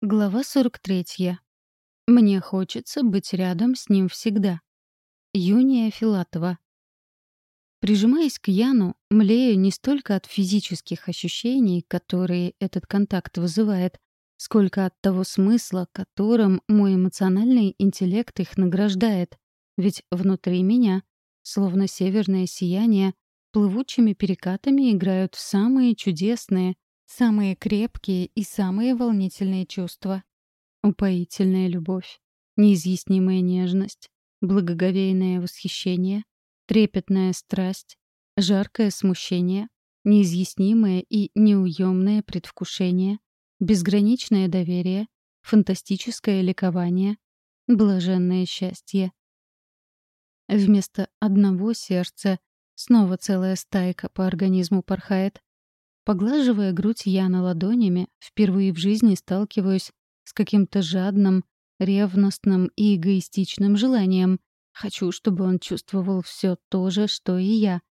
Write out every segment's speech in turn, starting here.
Глава 43. Мне хочется быть рядом с ним всегда. Юния Филатова. Прижимаясь к Яну, млею не столько от физических ощущений, которые этот контакт вызывает, сколько от того смысла, которым мой эмоциональный интеллект их награждает. Ведь внутри меня, словно северное сияние, плывучими перекатами играют самые чудесные — Самые крепкие и самые волнительные чувства. Упоительная любовь, неизъяснимая нежность, благоговейное восхищение, трепетная страсть, жаркое смущение, неизъяснимое и неуемное предвкушение, безграничное доверие, фантастическое ликование, блаженное счастье. Вместо одного сердца снова целая стайка по организму порхает, Поглаживая грудь Яна ладонями, впервые в жизни сталкиваюсь с каким-то жадным, ревностным и эгоистичным желанием. Хочу, чтобы он чувствовал все то же, что и я.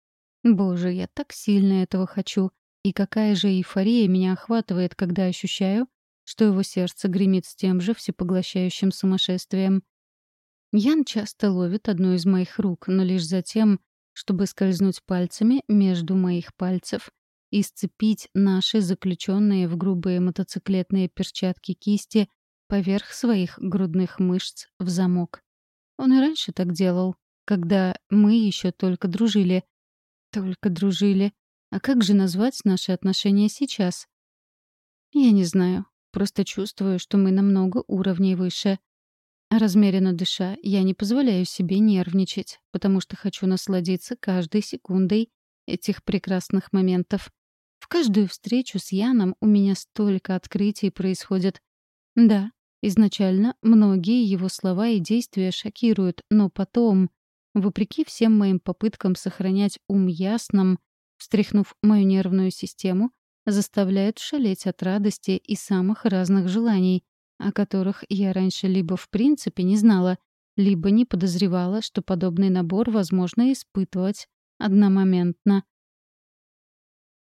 Боже, я так сильно этого хочу. И какая же эйфория меня охватывает, когда ощущаю, что его сердце гремит с тем же всепоглощающим сумасшествием. Ян часто ловит одну из моих рук, но лишь затем, чтобы скользнуть пальцами между моих пальцев и сцепить наши заключенные в грубые мотоциклетные перчатки кисти поверх своих грудных мышц в замок. Он и раньше так делал, когда мы еще только дружили. Только дружили. А как же назвать наши отношения сейчас? Я не знаю. Просто чувствую, что мы намного уровней выше. Размеренно дыша, я не позволяю себе нервничать, потому что хочу насладиться каждой секундой этих прекрасных моментов. В каждую встречу с Яном у меня столько открытий происходит. Да, изначально многие его слова и действия шокируют, но потом, вопреки всем моим попыткам сохранять ум ясным, встряхнув мою нервную систему, заставляют шалеть от радости и самых разных желаний, о которых я раньше либо в принципе не знала, либо не подозревала, что подобный набор возможно испытывать одномоментно.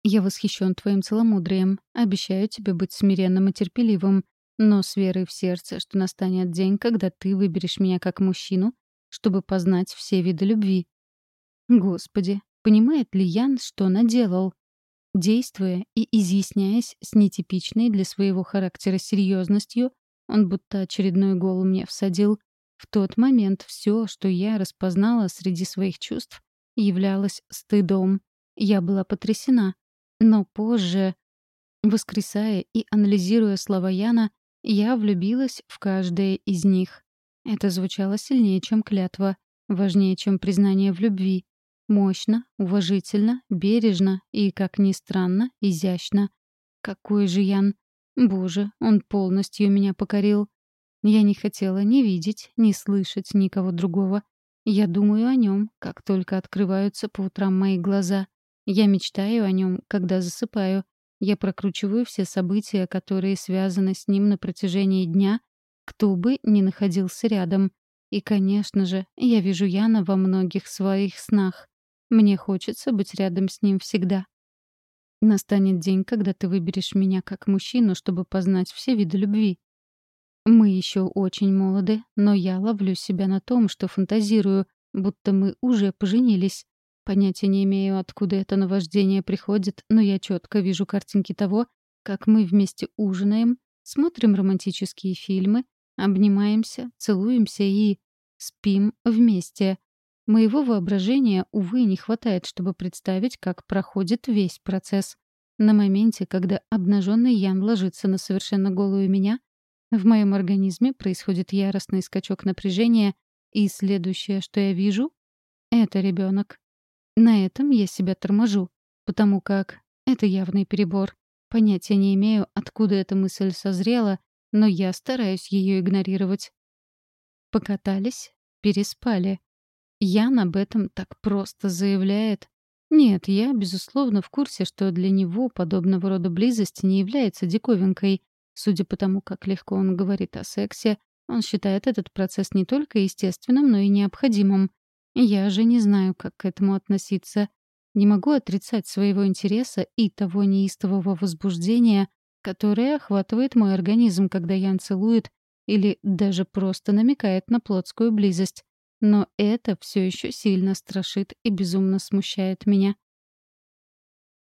Я восхищен твоим целомудрием. Обещаю тебе быть смиренным и терпеливым, но с верой в сердце, что настанет день, когда ты выберешь меня как мужчину, чтобы познать все виды любви. Господи, понимает ли Ян, что наделал? Действуя и изъясняясь с нетипичной для своего характера серьезностью, он будто очередной гол мне всадил. В тот момент все, что я распознала среди своих чувств, являлось стыдом. Я была потрясена. Но позже, воскресая и анализируя слова Яна, я влюбилась в каждое из них. Это звучало сильнее, чем клятва, важнее, чем признание в любви. Мощно, уважительно, бережно и, как ни странно, изящно. Какой же Ян! Боже, он полностью меня покорил. Я не хотела ни видеть, ни слышать никого другого. Я думаю о нем, как только открываются по утрам мои глаза. Я мечтаю о нем, когда засыпаю. Я прокручиваю все события, которые связаны с ним на протяжении дня, кто бы ни находился рядом. И, конечно же, я вижу Яна во многих своих снах. Мне хочется быть рядом с ним всегда. Настанет день, когда ты выберешь меня как мужчину, чтобы познать все виды любви. Мы еще очень молоды, но я ловлю себя на том, что фантазирую, будто мы уже поженились. Понятия не имею, откуда это наваждение приходит, но я четко вижу картинки того, как мы вместе ужинаем, смотрим романтические фильмы, обнимаемся, целуемся и спим вместе. Моего воображения, увы, не хватает, чтобы представить, как проходит весь процесс. На моменте, когда обнаженный Ян ложится на совершенно голую меня, в моем организме происходит яростный скачок напряжения, и следующее, что я вижу, — это ребенок. На этом я себя торможу, потому как это явный перебор. Понятия не имею, откуда эта мысль созрела, но я стараюсь ее игнорировать. Покатались, переспали. Ян об этом так просто заявляет. Нет, я, безусловно, в курсе, что для него подобного рода близость не является диковинкой. Судя по тому, как легко он говорит о сексе, он считает этот процесс не только естественным, но и необходимым. Я же не знаю, как к этому относиться. Не могу отрицать своего интереса и того неистового возбуждения, которая охватывает мой организм, когда Ян целует или даже просто намекает на плотскую близость. Но это все еще сильно страшит и безумно смущает меня.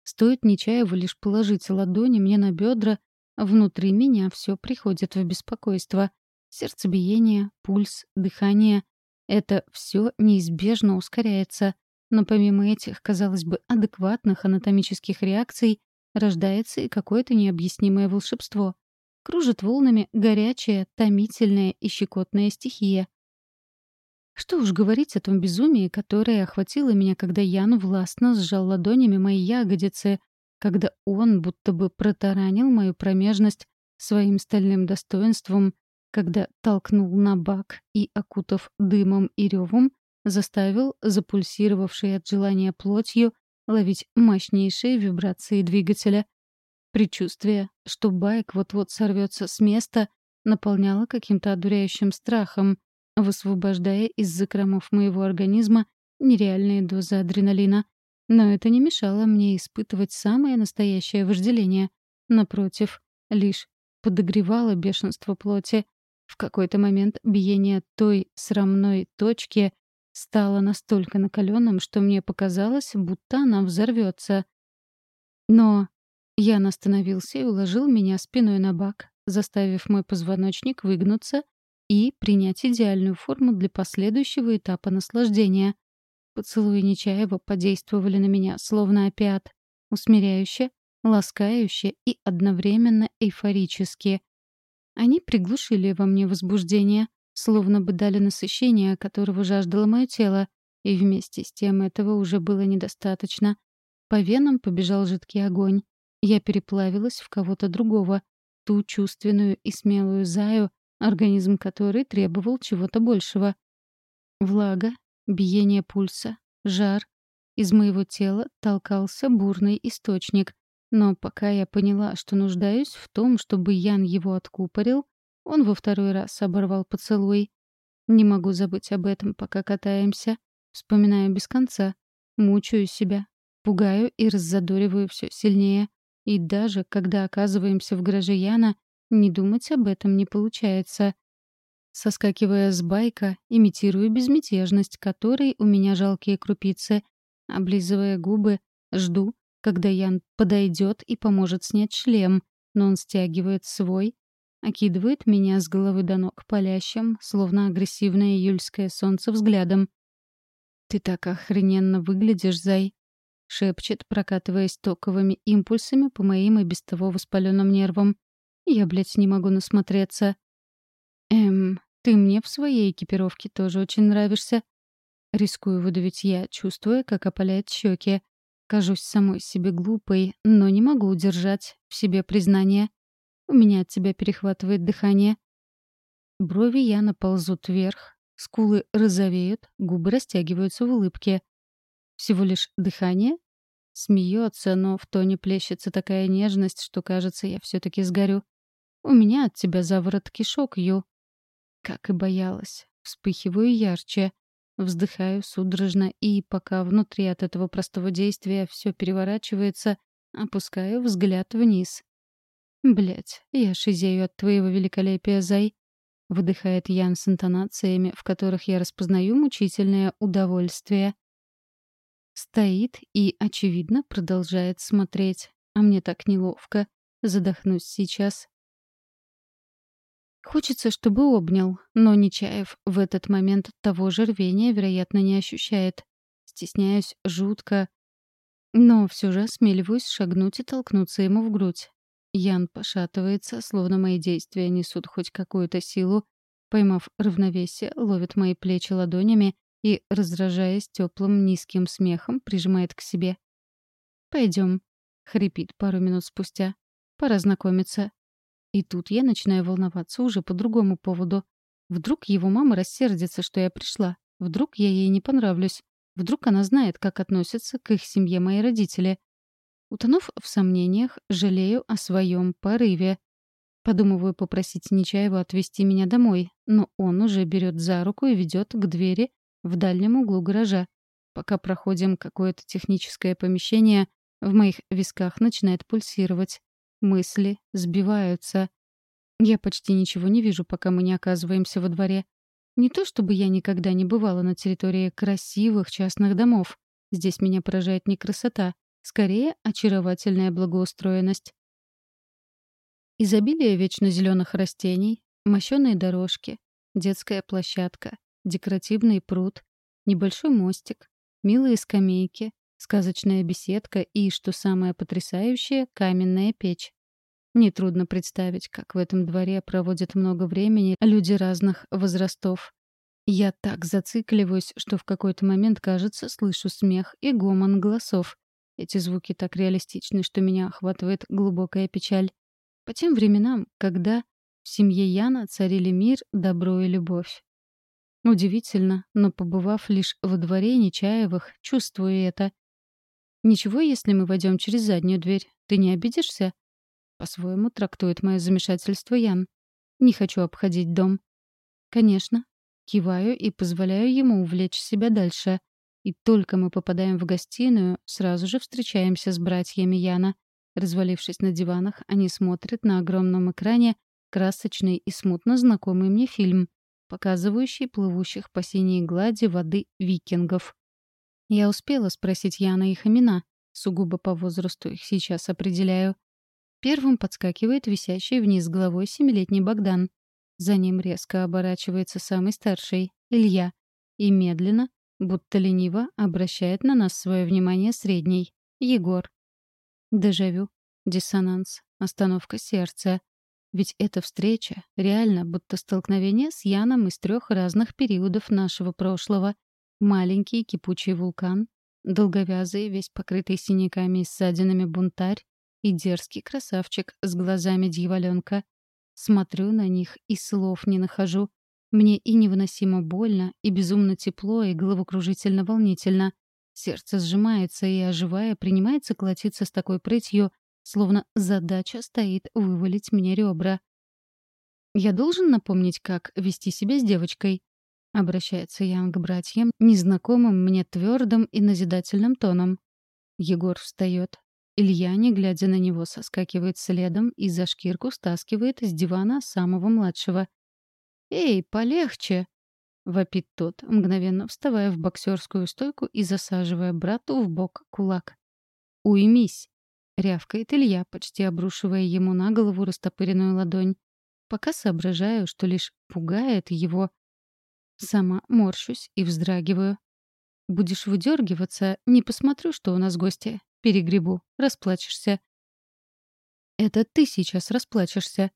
Стоит Нечаеву лишь положить ладони мне на бедра, внутри меня все приходит в беспокойство. Сердцебиение, пульс, дыхание — это все неизбежно ускоряется. Но помимо этих, казалось бы, адекватных анатомических реакций, рождается и какое-то необъяснимое волшебство. Кружит волнами горячая, томительная и щекотная стихия. Что уж говорить о том безумии, которое охватило меня, когда Ян властно сжал ладонями мои ягодицы, когда он будто бы протаранил мою промежность своим стальным достоинством, когда толкнул на бак и, окутав дымом и ревом, заставил запульсировавшей от желания плотью ловить мощнейшие вибрации двигателя. Предчувствие, что байк вот-вот сорвется с места, наполняло каким-то одуряющим страхом, высвобождая из закромов моего организма нереальные дозы адреналина. Но это не мешало мне испытывать самое настоящее вожделение. Напротив, лишь подогревало бешенство плоти. В какой-то момент биение той срамной точки стало настолько накаленным, что мне показалось, будто она взорвется. Но Ян остановился и уложил меня спиной на бак, заставив мой позвоночник выгнуться и принять идеальную форму для последующего этапа наслаждения. Поцелуи Нечаева подействовали на меня, словно опиат, усмиряюще, ласкающе и одновременно эйфорически. Они приглушили во мне возбуждение, словно бы дали насыщение, которого жаждало мое тело, и вместе с тем этого уже было недостаточно. По венам побежал жидкий огонь. Я переплавилась в кого-то другого, ту чувственную и смелую заю, организм которой требовал чего-то большего. Влага, биение пульса, жар. Из моего тела толкался бурный источник. Но пока я поняла, что нуждаюсь в том, чтобы Ян его откупорил, он во второй раз оборвал поцелуй. Не могу забыть об этом, пока катаемся. Вспоминаю без конца. Мучаю себя. Пугаю и раззадориваю все сильнее. И даже, когда оказываемся в гараже Яна, не думать об этом не получается. Соскакивая с байка, имитирую безмятежность, которой у меня жалкие крупицы. Облизывая губы, жду, когда Ян подойдет и поможет снять шлем, но он стягивает свой, окидывает меня с головы до ног палящим, словно агрессивное июльское солнце взглядом. «Ты так охрененно выглядишь, Зай!» — шепчет, прокатываясь токовыми импульсами по моим и без того воспаленным нервам. Я, блядь, не могу насмотреться. Эм, ты мне в своей экипировке тоже очень нравишься. Рискую выдавить я, чувствуя, как опаляет щеки. Кажусь самой себе глупой, но не могу удержать в себе признание. У меня от тебя перехватывает дыхание. Брови Яна ползут вверх, скулы розовеют, губы растягиваются в улыбке. Всего лишь дыхание? Смеется, но в тоне плещется такая нежность, что, кажется, я все таки сгорю. У меня от тебя заворот кишок, Ю. Как и боялась. Вспыхиваю ярче. Вздыхаю судорожно, и пока внутри от этого простого действия все переворачивается, опускаю взгляд вниз. Блять, я шизею от твоего великолепия, Зай. Выдыхает Ян с интонациями, в которых я распознаю мучительное удовольствие. Стоит и, очевидно, продолжает смотреть. А мне так неловко. Задохнусь сейчас. Хочется, чтобы обнял, но Нечаев в этот момент того же рвения, вероятно, не ощущает. Стесняюсь жутко, но все же осмеливаюсь шагнуть и толкнуться ему в грудь. Ян пошатывается, словно мои действия несут хоть какую-то силу. Поймав равновесие, ловит мои плечи ладонями и, раздражаясь теплым низким смехом, прижимает к себе. «Пойдем», — хрипит пару минут спустя. «Пора знакомиться». И тут я начинаю волноваться уже по другому поводу. Вдруг его мама рассердится, что я пришла. Вдруг я ей не понравлюсь. Вдруг она знает, как относятся к их семье мои родители. Утонув в сомнениях, жалею о своем порыве. Подумываю попросить Нечаева отвезти меня домой, но он уже берет за руку и ведет к двери в дальнем углу гаража. Пока проходим какое-то техническое помещение, в моих висках начинает пульсировать. Мысли сбиваются. Я почти ничего не вижу, пока мы не оказываемся во дворе. Не то чтобы я никогда не бывала на территории красивых частных домов. Здесь меня поражает не красота, скорее очаровательная благоустроенность. Изобилие вечно зеленых растений, мощеные дорожки, детская площадка, декоративный пруд, небольшой мостик, милые скамейки, сказочная беседка и, что самое потрясающее, каменная печь. Нетрудно представить, как в этом дворе проводят много времени люди разных возрастов. Я так зацикливаюсь, что в какой-то момент, кажется, слышу смех и гомон голосов. Эти звуки так реалистичны, что меня охватывает глубокая печаль. По тем временам, когда в семье Яна царили мир, добро и любовь. Удивительно, но побывав лишь во дворе Нечаевых, чувствую это. «Ничего, если мы войдем через заднюю дверь. Ты не обидишься?» По-своему трактует мое замешательство Ян. «Не хочу обходить дом». «Конечно». Киваю и позволяю ему увлечь себя дальше. И только мы попадаем в гостиную, сразу же встречаемся с братьями Яна. Развалившись на диванах, они смотрят на огромном экране красочный и смутно знакомый мне фильм — показывающий плывущих по синей глади воды викингов. Я успела спросить Яна их имена, сугубо по возрасту их сейчас определяю. Первым подскакивает висящий вниз головой семилетний Богдан. За ним резко оборачивается самый старший, Илья, и медленно, будто лениво, обращает на нас свое внимание средний, Егор. Дежавю, диссонанс, остановка сердца. Ведь эта встреча реально будто столкновение с Яном из трех разных периодов нашего прошлого. Маленький кипучий вулкан, долговязый, весь покрытый синяками и ссадинами бунтарь и дерзкий красавчик с глазами дьяволенка. Смотрю на них и слов не нахожу. Мне и невыносимо больно, и безумно тепло, и головокружительно волнительно. Сердце сжимается и, оживая, принимается колотиться с такой прытью, Словно задача стоит вывалить мне ребра. «Я должен напомнить, как вести себя с девочкой?» Обращается Ян к братьям, незнакомым мне твердым и назидательным тоном. Егор встает. Илья, не глядя на него, соскакивает следом и за шкирку стаскивает с дивана самого младшего. «Эй, полегче!» — вопит тот, мгновенно вставая в боксерскую стойку и засаживая брату в бок кулак. «Уймись!» Рявкает Илья, почти обрушивая ему на голову растопыренную ладонь. Пока соображаю, что лишь пугает его. Сама морщусь и вздрагиваю. Будешь выдергиваться, не посмотрю, что у нас гости. Перегребу, расплачешься. Это ты сейчас расплачешься.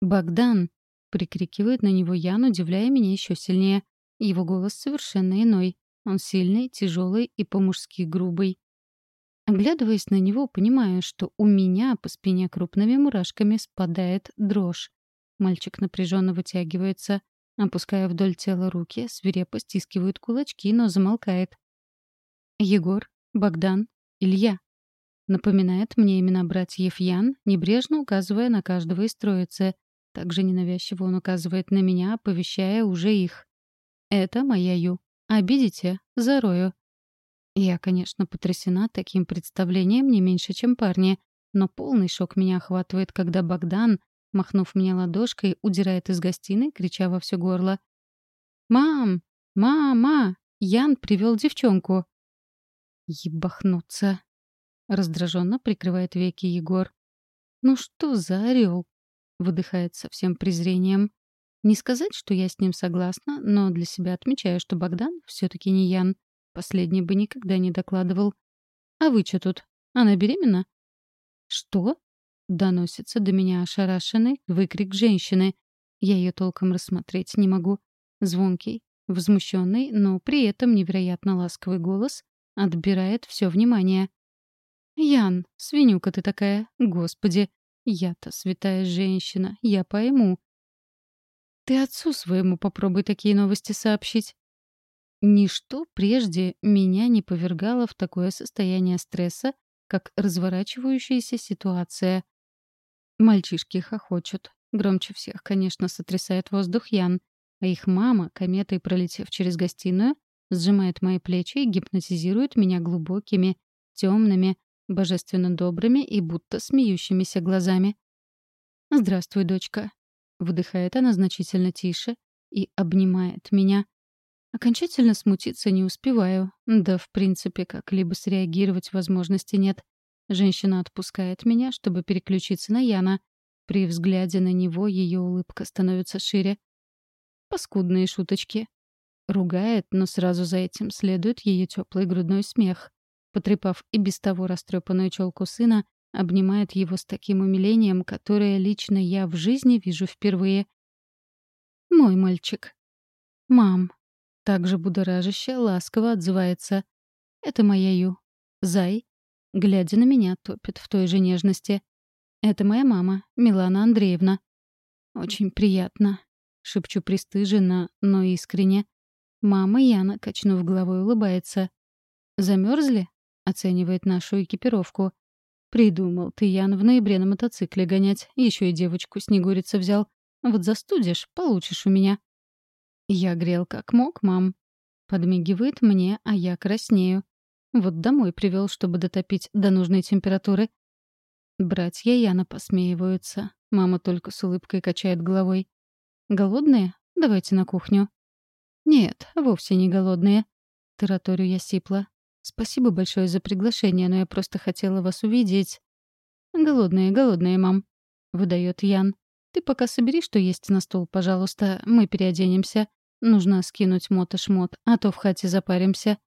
Богдан! Прикрикивает на него Ян, удивляя меня еще сильнее. Его голос совершенно иной. Он сильный, тяжелый и по-мужски грубый. Оглядываясь на него, понимаю, что у меня по спине крупными мурашками спадает дрожь. Мальчик напряженно вытягивается, опуская вдоль тела руки, свирепо стискивает кулачки, но замолкает. Егор, Богдан, Илья. Напоминает мне имена братьев Ян, небрежно указывая на каждого из троицы. Также ненавязчиво он указывает на меня, оповещая уже их. «Это моя Ю. Обидите? Зарою. Я, конечно, потрясена таким представлением не меньше, чем парни, но полный шок меня охватывает, когда Богдан, махнув мне ладошкой, удирает из гостиной, крича во все горло. «Мам! Мама! Ян привел девчонку!» «Ебахнуться!» — раздраженно прикрывает веки Егор. «Ну что за орел?» — выдыхает со всем презрением. Не сказать, что я с ним согласна, но для себя отмечаю, что Богдан все таки не Ян. Последний бы никогда не докладывал. «А вы что тут? Она беременна?» «Что?» — доносится до меня ошарашенный выкрик женщины. Я ее толком рассмотреть не могу. Звонкий, возмущенный, но при этом невероятно ласковый голос отбирает все внимание. «Ян, свинюка ты такая, господи! Я-то святая женщина, я пойму». «Ты отцу своему попробуй такие новости сообщить. Ничто прежде меня не повергало в такое состояние стресса, как разворачивающаяся ситуация. Мальчишки хохочут. Громче всех, конечно, сотрясает воздух Ян, а их мама, кометой пролетев через гостиную, сжимает мои плечи и гипнотизирует меня глубокими, темными, божественно добрыми и будто смеющимися глазами. «Здравствуй, дочка», — выдыхает она значительно тише и обнимает меня. Окончательно смутиться не успеваю, да, в принципе, как-либо среагировать возможности нет. Женщина отпускает меня, чтобы переключиться на Яна. При взгляде на него ее улыбка становится шире. Паскудные шуточки. Ругает, но сразу за этим следует ее теплый грудной смех. Потрепав и без того растрепанную челку сына, обнимает его с таким умилением, которое лично я в жизни вижу впервые. «Мой мальчик». «Мам». Также будоражище ласково отзывается. «Это моя Ю». «Зай». Глядя на меня, топит в той же нежности. «Это моя мама, Милана Андреевна». «Очень приятно», — шепчу пристыженно, но искренне. Мама Яна, качнув головой, улыбается. «Замерзли?» — оценивает нашу экипировку. «Придумал ты, Ян, в ноябре на мотоцикле гонять. Еще и девочку Снегурица взял. Вот застудишь, получишь у меня». «Я грел как мог, мам». Подмигивает мне, а я краснею. Вот домой привел, чтобы дотопить до нужной температуры. Братья Яна посмеиваются. Мама только с улыбкой качает головой. «Голодные? Давайте на кухню». «Нет, вовсе не голодные». Тараторю я сипла. «Спасибо большое за приглашение, но я просто хотела вас увидеть». «Голодные, голодные, мам», — выдает Ян. «Ты пока собери, что есть на стол, пожалуйста. Мы переоденемся. Нужно скинуть мото-шмот, а то в хате запаримся».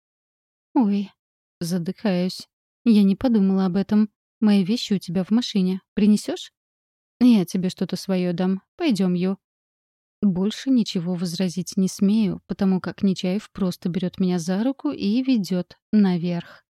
«Ой», — задыхаюсь. «Я не подумала об этом. Мои вещи у тебя в машине. Принесешь? «Я тебе что-то свое дам. Пойдем, Ю». Больше ничего возразить не смею, потому как Нечаев просто берет меня за руку и ведет наверх.